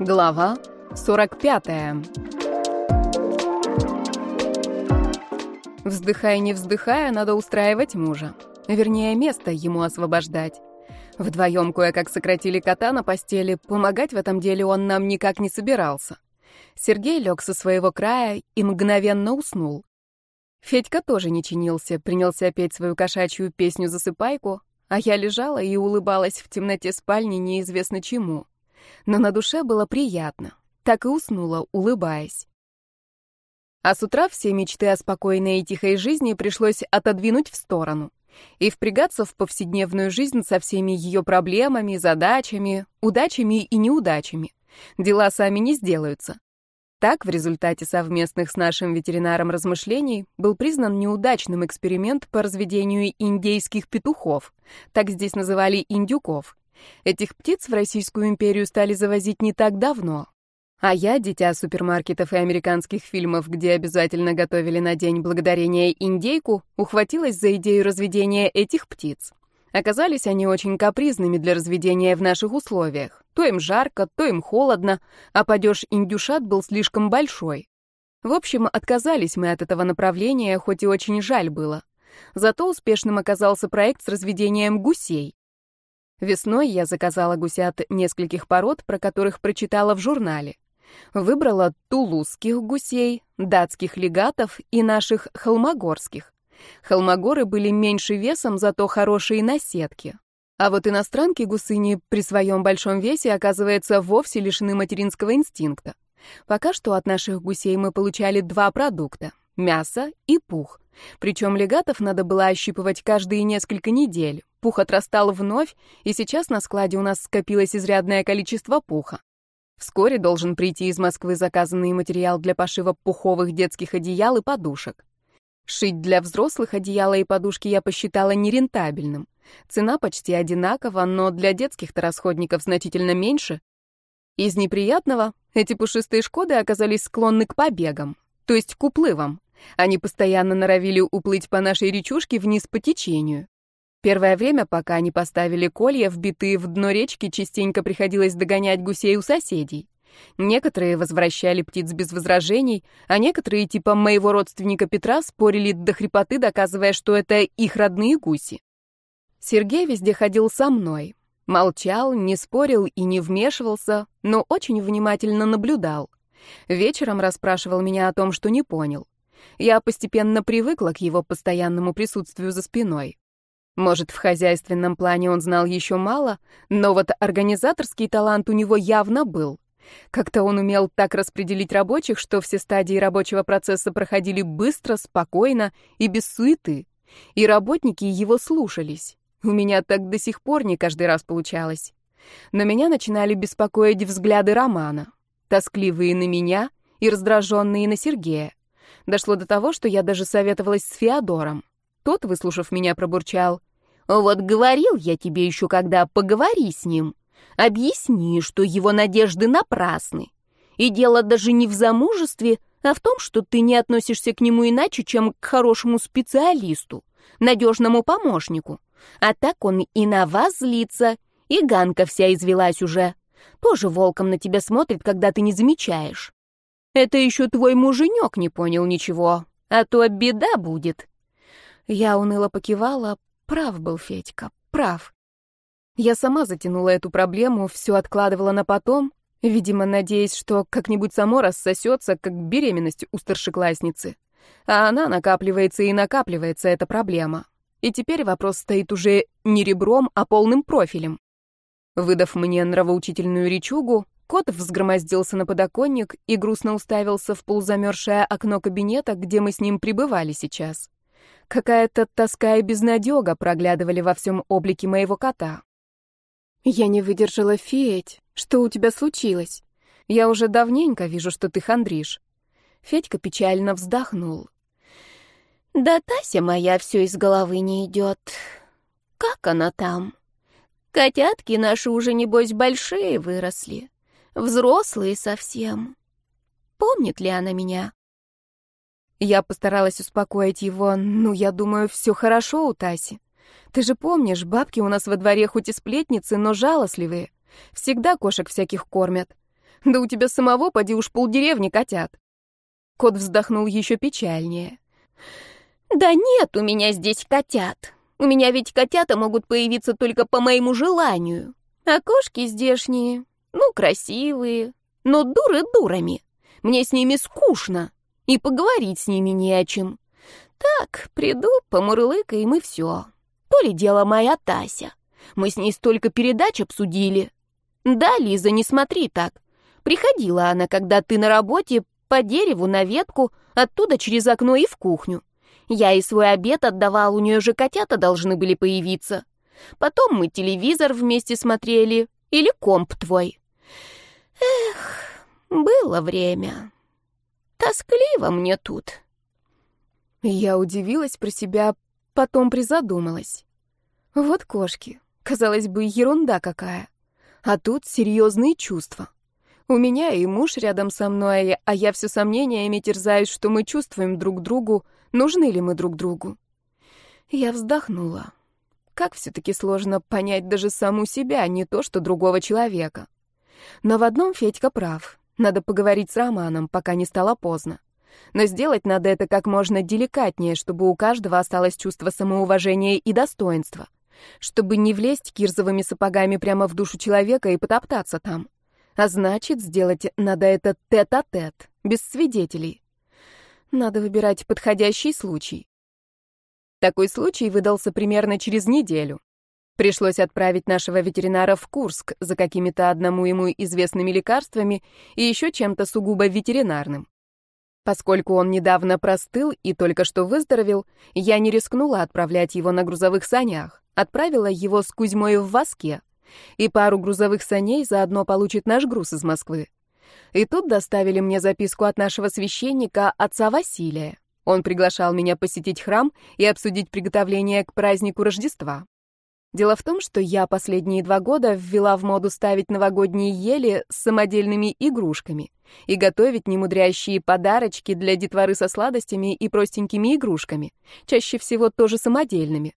Глава 45. Вздыхая, не вздыхая, надо устраивать мужа. Вернее, место ему освобождать. Вдвоем кое-как сократили кота на постели, помогать в этом деле он нам никак не собирался. Сергей лег со своего края и мгновенно уснул. Федька тоже не чинился, принялся петь свою кошачью песню-засыпайку, а я лежала и улыбалась в темноте спальни неизвестно чему но на душе было приятно. Так и уснула, улыбаясь. А с утра все мечты о спокойной и тихой жизни пришлось отодвинуть в сторону и впрягаться в повседневную жизнь со всеми ее проблемами, задачами, удачами и неудачами. Дела сами не сделаются. Так, в результате совместных с нашим ветеринаром размышлений был признан неудачным эксперимент по разведению индейских петухов, так здесь называли индюков, Этих птиц в Российскую империю стали завозить не так давно. А я, дитя супермаркетов и американских фильмов, где обязательно готовили на День Благодарения индейку, ухватилась за идею разведения этих птиц. Оказались они очень капризными для разведения в наших условиях. То им жарко, то им холодно, а падеж индюшат был слишком большой. В общем, отказались мы от этого направления, хоть и очень жаль было. Зато успешным оказался проект с разведением гусей. Весной я заказала гусят нескольких пород, про которых прочитала в журнале. Выбрала тулузских гусей, датских легатов и наших холмогорских. Холмогоры были меньше весом, зато хорошие на сетке. А вот иностранки гусыни при своем большом весе, оказывается, вовсе лишены материнского инстинкта. Пока что от наших гусей мы получали два продукта — мясо и пух. Причем легатов надо было ощипывать каждые несколько недель. Пух отрастал вновь, и сейчас на складе у нас скопилось изрядное количество пуха. Вскоре должен прийти из Москвы заказанный материал для пошива пуховых детских одеял и подушек. Шить для взрослых одеяла и подушки я посчитала нерентабельным. Цена почти одинакова, но для детских-то расходников значительно меньше. Из неприятного эти пушистые шкоды оказались склонны к побегам, то есть к уплывам. Они постоянно норовили уплыть по нашей речушке вниз по течению. Первое время, пока они поставили колья, вбитые в дно речки, частенько приходилось догонять гусей у соседей. Некоторые возвращали птиц без возражений, а некоторые, типа моего родственника Петра, спорили до хрипоты, доказывая, что это их родные гуси. Сергей везде ходил со мной. Молчал, не спорил и не вмешивался, но очень внимательно наблюдал. Вечером расспрашивал меня о том, что не понял. Я постепенно привыкла к его постоянному присутствию за спиной. Может, в хозяйственном плане он знал еще мало, но вот организаторский талант у него явно был. Как-то он умел так распределить рабочих, что все стадии рабочего процесса проходили быстро, спокойно и без суеты. И работники его слушались. У меня так до сих пор не каждый раз получалось. Но меня начинали беспокоить взгляды Романа, тоскливые на меня и раздраженные на Сергея. Дошло до того, что я даже советовалась с Феодором. Тот, выслушав меня, пробурчал. «Вот говорил я тебе еще, когда поговори с ним. Объясни, что его надежды напрасны. И дело даже не в замужестве, а в том, что ты не относишься к нему иначе, чем к хорошему специалисту, надежному помощнику. А так он и на вас злится, и Ганка вся извелась уже. Тоже волком на тебя смотрит, когда ты не замечаешь. Это еще твой муженек не понял ничего, а то беда будет. Я уныло покивала. Прав был Федька, прав. Я сама затянула эту проблему, все откладывала на потом, видимо, надеясь, что как-нибудь само рассосется, как беременность у старшеклассницы. А она накапливается и накапливается, эта проблема. И теперь вопрос стоит уже не ребром, а полным профилем. Выдав мне нравоучительную речугу, кот взгромоздился на подоконник и грустно уставился в полузамерзшее окно кабинета, где мы с ним пребывали сейчас. Какая-то тоска и безнадега проглядывали во всем облике моего кота. Я не выдержала, Федь. Что у тебя случилось? Я уже давненько вижу, что ты хандришь. Федька печально вздохнул. Да Тася моя все из головы не идет. Как она там? Котятки наши уже, небось, большие выросли. Взрослые совсем. Помнит ли она меня? Я постаралась успокоить его. Ну, я думаю, все хорошо у Таси. Ты же помнишь, бабки у нас во дворе хоть и сплетницы, но жалостливые. Всегда кошек всяких кормят. Да у тебя самого, поди уж полдеревни котят. Кот вздохнул еще печальнее. Да нет у меня здесь котят. У меня ведь котята могут появиться только по моему желанию. А кошки здешние, ну, красивые, но дуры дурами. Мне с ними скучно, и поговорить с ними не о чем. Так, приду, помурлыкаем и все. То ли дело моя Тася. Мы с ней столько передач обсудили. Да, Лиза, не смотри так. Приходила она, когда ты на работе, по дереву, на ветку, оттуда через окно и в кухню. Я и свой обед отдавал, у нее же котята должны были появиться. Потом мы телевизор вместе смотрели, или комп твой. Эх, было время. Тоскливо мне тут. Я удивилась про себя, потом призадумалась. Вот кошки, казалось бы, ерунда какая. А тут серьезные чувства. У меня и муж рядом со мной, а я все сомнениями терзаюсь, что мы чувствуем друг другу, нужны ли мы друг другу. Я вздохнула. Как все-таки сложно понять даже саму себя, не то что другого человека. Но в одном Федька прав. Надо поговорить с Романом, пока не стало поздно. Но сделать надо это как можно деликатнее, чтобы у каждого осталось чувство самоуважения и достоинства. Чтобы не влезть кирзовыми сапогами прямо в душу человека и потоптаться там. А значит, сделать надо это тет-а-тет, -тет, без свидетелей. Надо выбирать подходящий случай. Такой случай выдался примерно через неделю. Пришлось отправить нашего ветеринара в Курск за какими-то одному ему известными лекарствами и еще чем-то сугубо ветеринарным. Поскольку он недавно простыл и только что выздоровел, я не рискнула отправлять его на грузовых санях, отправила его с Кузьмой в Воске. И пару грузовых саней заодно получит наш груз из Москвы. И тут доставили мне записку от нашего священника, отца Василия. Он приглашал меня посетить храм и обсудить приготовление к празднику Рождества. Дело в том, что я последние два года ввела в моду ставить новогодние ели с самодельными игрушками и готовить немудрящие подарочки для детворы со сладостями и простенькими игрушками, чаще всего тоже самодельными.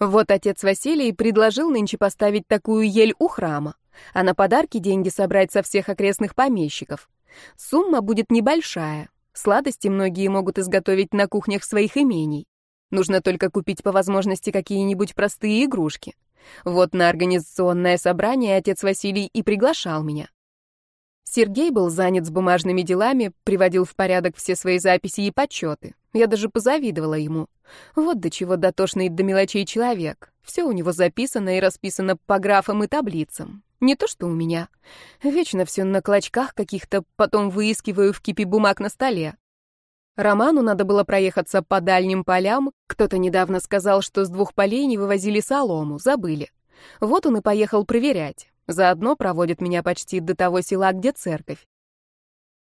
Вот отец Василий предложил нынче поставить такую ель у храма, а на подарки деньги собрать со всех окрестных помещиков. Сумма будет небольшая, Сладости многие могут изготовить на кухнях своих имений. Нужно только купить по возможности какие-нибудь простые игрушки. Вот на организационное собрание отец Василий и приглашал меня. Сергей был занят с бумажными делами, приводил в порядок все свои записи и подсчеты. Я даже позавидовала ему. Вот до чего дотошный до мелочей человек. Все у него записано и расписано по графам и таблицам. Не то что у меня. Вечно все на клочках каких-то, потом выискиваю в кипе бумаг на столе. Роману надо было проехаться по дальним полям. Кто-то недавно сказал, что с двух полей не вывозили солому, забыли. Вот он и поехал проверять. Заодно проводит меня почти до того села, где церковь.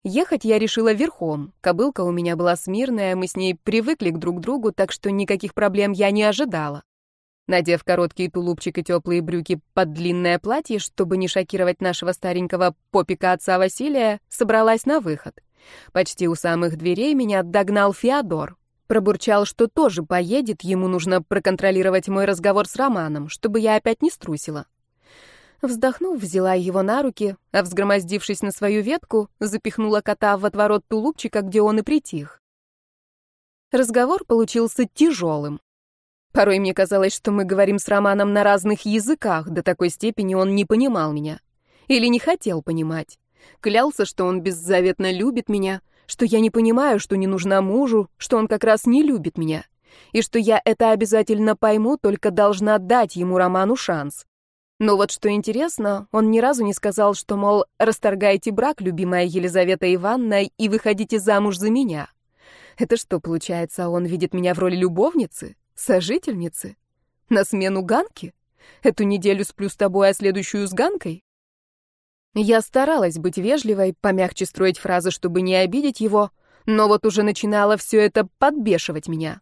Ехать я решила верхом. Кобылка у меня была смирная, мы с ней привыкли к друг другу, так что никаких проблем я не ожидала. Надев короткий тулупчик и теплые брюки под длинное платье, чтобы не шокировать нашего старенького попика отца Василия, собралась на выход. Почти у самых дверей меня догнал Феодор. Пробурчал, что тоже поедет, ему нужно проконтролировать мой разговор с Романом, чтобы я опять не струсила. Вздохнув, взяла его на руки, а взгромоздившись на свою ветку, запихнула кота в отворот тулупчика, где он и притих. Разговор получился тяжелым. Порой мне казалось, что мы говорим с Романом на разных языках, до такой степени он не понимал меня. Или не хотел понимать. Клялся, что он беззаветно любит меня, что я не понимаю, что не нужна мужу, что он как раз не любит меня, и что я это обязательно пойму, только должна дать ему Роману шанс. Но вот что интересно, он ни разу не сказал, что, мол, расторгайте брак, любимая Елизавета Ивановна, и выходите замуж за меня. Это что, получается, он видит меня в роли любовницы? Сожительницы? На смену Ганки? Эту неделю сплю с тобой, а следующую с Ганкой? Я старалась быть вежливой, помягче строить фразы, чтобы не обидеть его, но вот уже начинало все это подбешивать меня.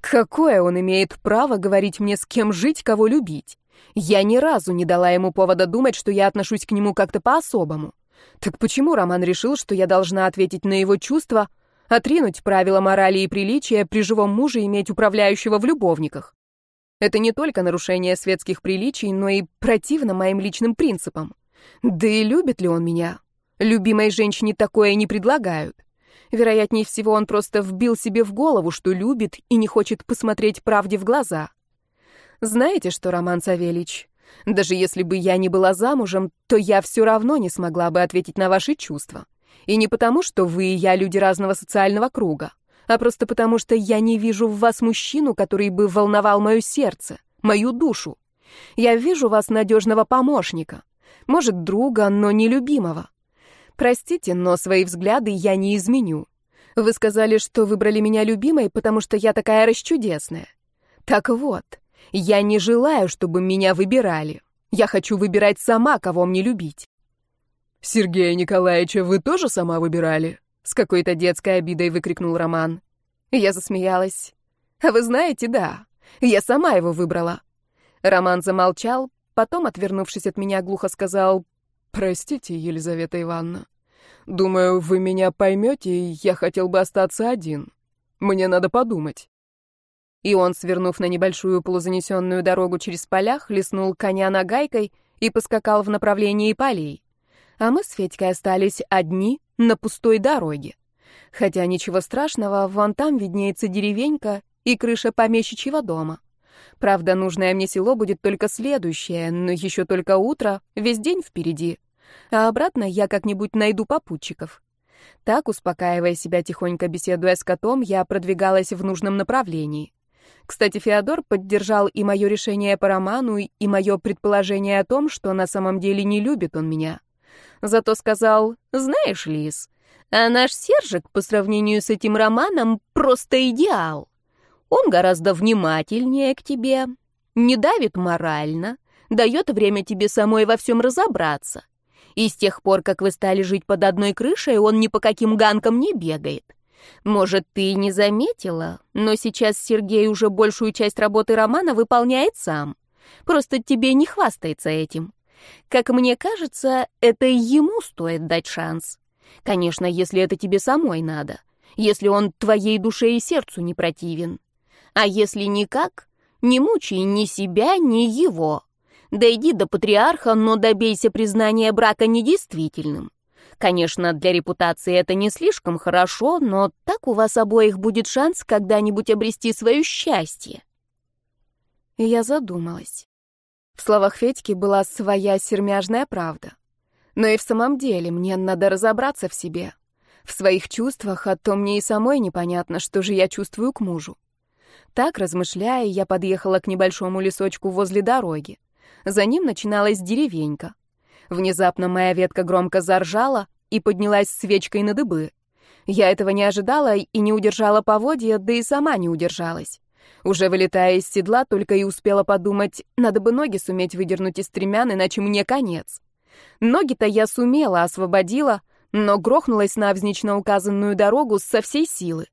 Какое он имеет право говорить мне, с кем жить, кого любить? Я ни разу не дала ему повода думать, что я отношусь к нему как-то по-особому. Так почему Роман решил, что я должна ответить на его чувства, Отринуть правила морали и приличия при живом муже иметь управляющего в любовниках. Это не только нарушение светских приличий, но и противно моим личным принципам. Да и любит ли он меня? Любимой женщине такое не предлагают. Вероятнее всего, он просто вбил себе в голову, что любит и не хочет посмотреть правде в глаза. Знаете что, Роман Савельич, даже если бы я не была замужем, то я все равно не смогла бы ответить на ваши чувства. И не потому, что вы и я люди разного социального круга, а просто потому, что я не вижу в вас мужчину, который бы волновал мое сердце, мою душу. Я вижу вас надежного помощника, может, друга, но не любимого. Простите, но свои взгляды я не изменю. Вы сказали, что выбрали меня любимой, потому что я такая расчудесная. Так вот, я не желаю, чтобы меня выбирали. Я хочу выбирать сама, кого мне любить. Сергея Николаевича вы тоже сама выбирали? С какой-то детской обидой выкрикнул Роман. Я засмеялась. А вы знаете, да, я сама его выбрала. Роман замолчал, потом, отвернувшись от меня, глухо сказал, «Простите, Елизавета Ивановна. Думаю, вы меня поймете, я хотел бы остаться один. Мне надо подумать». И он, свернув на небольшую полузанесенную дорогу через поля, хлестнул коня нагайкой и поскакал в направлении полей. А мы с Федькой остались одни на пустой дороге. Хотя ничего страшного, вон там виднеется деревенька и крыша помещичьего дома. Правда, нужное мне село будет только следующее, но еще только утро, весь день впереди. А обратно я как-нибудь найду попутчиков. Так, успокаивая себя, тихонько беседуя с котом, я продвигалась в нужном направлении. Кстати, Феодор поддержал и мое решение по роману, и мое предположение о том, что на самом деле не любит он меня. Зато сказал, знаешь, Лис, а наш Сержик по сравнению с этим романом просто идеал. Он гораздо внимательнее к тебе, не давит морально, дает время тебе самой во всем разобраться. И с тех пор, как вы стали жить под одной крышей, он ни по каким ганкам не бегает. Может, ты и не заметила, но сейчас Сергей уже большую часть работы романа выполняет сам. Просто тебе не хвастается этим. Как мне кажется, это ему стоит дать шанс. Конечно, если это тебе самой надо. Если он твоей душе и сердцу не противен. А если никак, не мучай ни себя, ни его. Дойди до патриарха, но добейся признания брака недействительным. Конечно, для репутации это не слишком хорошо, но так у вас обоих будет шанс когда-нибудь обрести свое счастье. Я задумалась. В словах Федьки была своя сермяжная правда. Но и в самом деле мне надо разобраться в себе. В своих чувствах, а то мне и самой непонятно, что же я чувствую к мужу. Так, размышляя, я подъехала к небольшому лесочку возле дороги. За ним начиналась деревенька. Внезапно моя ветка громко заржала и поднялась свечкой на дыбы. Я этого не ожидала и не удержала поводья, да и сама не удержалась. Уже вылетая из седла, только и успела подумать, надо бы ноги суметь выдернуть из стремян, иначе мне конец. Ноги-то я сумела, освободила, но грохнулась навзничь на указанную дорогу со всей силы.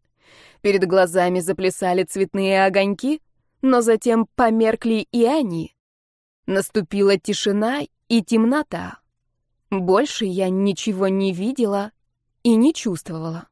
Перед глазами заплясали цветные огоньки, но затем померкли и они. Наступила тишина и темнота. Больше я ничего не видела и не чувствовала.